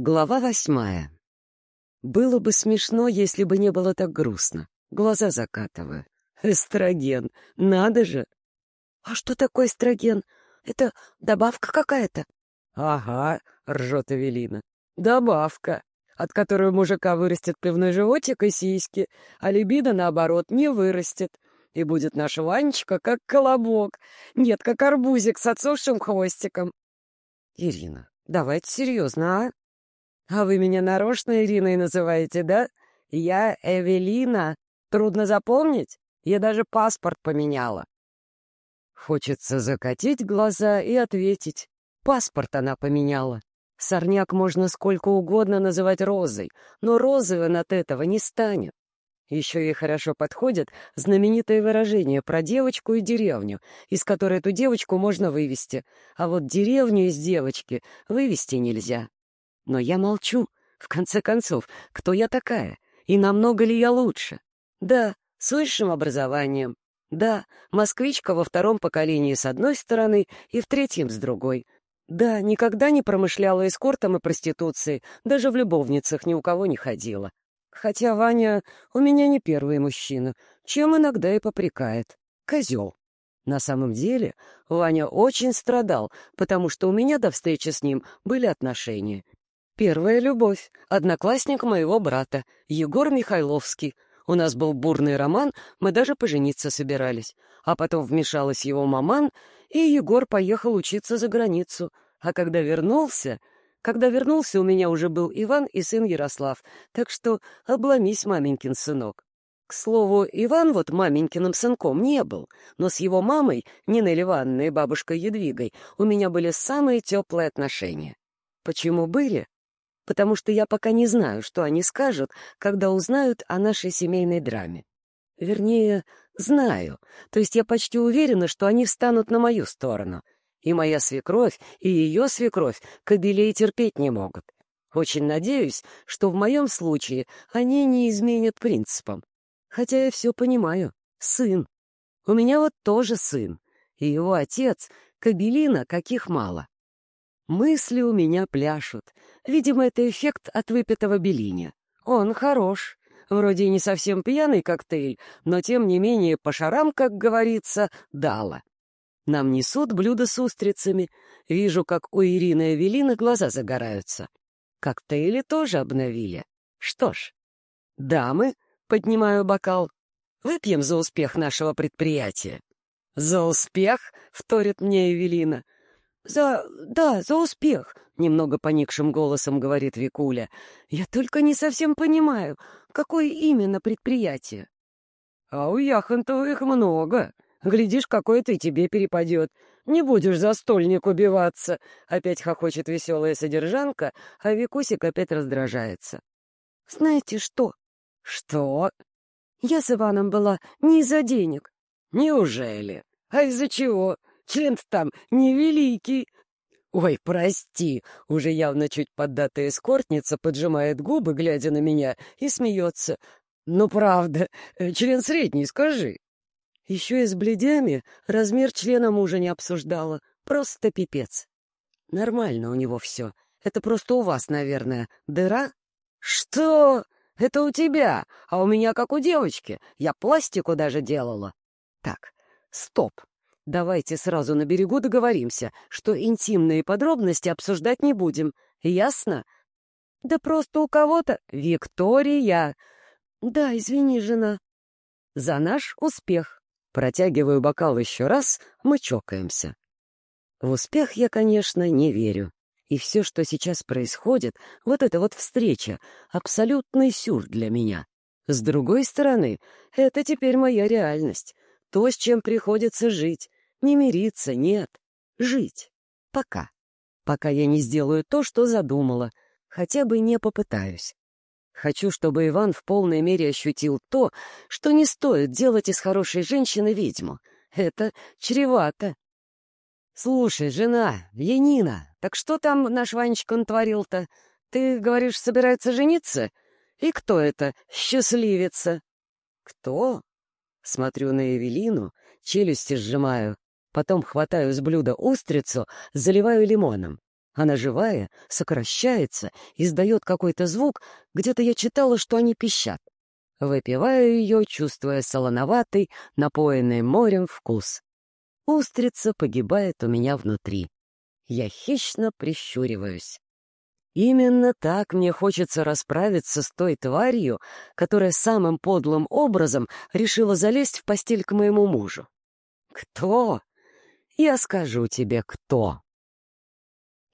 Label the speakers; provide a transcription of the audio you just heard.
Speaker 1: Глава восьмая. Было бы смешно, если бы не было так грустно. Глаза закатываю. Эстроген. Надо же.
Speaker 2: А что такое эстроген? Это добавка какая-то?
Speaker 1: Ага, ржет Эвелина. Добавка, от которой у мужика вырастет пивной животик и сиськи, а либидо, наоборот, не вырастет. И будет наш Ванечка как колобок. Нет, как арбузик с отсохшим хвостиком. Ирина, давайте серьезно, а? «А вы меня нарочно Ириной называете, да? Я Эвелина. Трудно запомнить? Я даже паспорт поменяла». Хочется закатить глаза и ответить. Паспорт она поменяла. Сорняк можно сколько угодно называть розой, но розой он от этого не станет. Еще ей хорошо подходит знаменитое выражение про девочку и деревню, из которой эту девочку можно вывести, а вот деревню из девочки вывести нельзя. Но я молчу. В конце концов, кто я такая? И намного ли я лучше? Да, с высшим образованием. Да, москвичка во втором поколении с одной стороны и в третьем с другой. Да, никогда не промышляла эскортом и проституцией, даже в любовницах ни у кого не ходила. Хотя Ваня у меня не первый мужчина, чем иногда и попрекает. Козел. На самом деле Ваня очень страдал, потому что у меня до встречи с ним были отношения, Первая любовь. Одноклассник моего брата, Егор Михайловский. У нас был бурный роман, мы даже пожениться собирались. А потом вмешалась его маман, и Егор поехал учиться за границу. А когда вернулся... Когда вернулся, у меня уже был Иван и сын Ярослав, так что обломись, маменькин сынок. К слову, Иван вот маменькиным сынком не был, но с его мамой, Ниной Ливанной и бабушкой Едвигой, у меня были самые теплые отношения. Почему были? Потому что я пока не знаю, что они скажут, когда узнают о нашей семейной драме. Вернее, знаю, то есть я почти уверена, что они встанут на мою сторону. И моя свекровь, и ее свекровь кобелей терпеть не могут. Очень надеюсь, что в моем случае они не изменят принципам. Хотя я все понимаю. Сын. У меня вот тоже сын. И его отец — кобелина, каких мало. Мысли у меня пляшут. Видимо, это эффект от выпитого белиня. Он хорош. Вроде и не совсем пьяный коктейль, но тем не менее по шарам, как говорится, дало. Нам несут блюдо с устрицами. Вижу, как у Ирины и Эвелины глаза загораются. Коктейли тоже обновили. Что ж, дамы, поднимаю бокал, выпьем за успех нашего предприятия. «За успех!» — вторит мне Эвелина — «За... да, за успех», — немного поникшим голосом говорит Викуля. «Я только не совсем понимаю, какое именно предприятие?» «А у Яхонтова их много. Глядишь, какое-то и тебе перепадет. Не будешь за стольник убиваться!» Опять хохочет веселая содержанка, а Викусик опять раздражается.
Speaker 2: «Знаете что?»
Speaker 1: «Что?»
Speaker 2: «Я с Иваном была не из-за денег».
Speaker 1: «Неужели? А из-за чего?» Член там невеликий. Ой, прости, уже явно чуть поддатая эскортница поджимает губы, глядя на меня, и смеется. Ну, правда, э, член средний, скажи. Еще и с бледями размер члена мужа не обсуждала. Просто пипец. Нормально у него все. Это просто у вас, наверное, дыра? Что? Это у тебя, а у меня как у девочки. Я пластику даже делала. Так, стоп. Давайте сразу на берегу договоримся, что интимные подробности обсуждать не будем. Ясно?
Speaker 2: Да просто у кого-то...
Speaker 1: Виктория!
Speaker 2: Да, извини, жена.
Speaker 1: За наш успех. Протягиваю бокал еще раз, мы чокаемся. В успех я, конечно, не верю. И все, что сейчас происходит, вот эта вот встреча, абсолютный сюр для меня. С другой стороны, это теперь моя реальность, то, с чем приходится жить. Не мириться, нет. Жить. Пока. Пока я не сделаю то, что задумала. Хотя бы не попытаюсь. Хочу, чтобы Иван в полной мере ощутил то, что не стоит делать из хорошей женщины ведьму. Это чревато. «Слушай, жена, Янина, так что там наш Ванечка натворил-то? Ты, говоришь, собирается жениться? И кто это, счастливица?» «Кто?» Смотрю на Эвелину, челюсти сжимаю. Потом хватаю с блюда устрицу, заливаю лимоном. Она живая, сокращается, издает какой-то звук, где-то я читала, что они пищат. Выпиваю ее, чувствуя солоноватый, напоенный морем вкус. Устрица погибает у меня внутри. Я хищно прищуриваюсь. Именно так мне хочется расправиться с той тварью, которая самым подлым образом решила залезть в постель к моему мужу. Кто? Я скажу тебе, кто.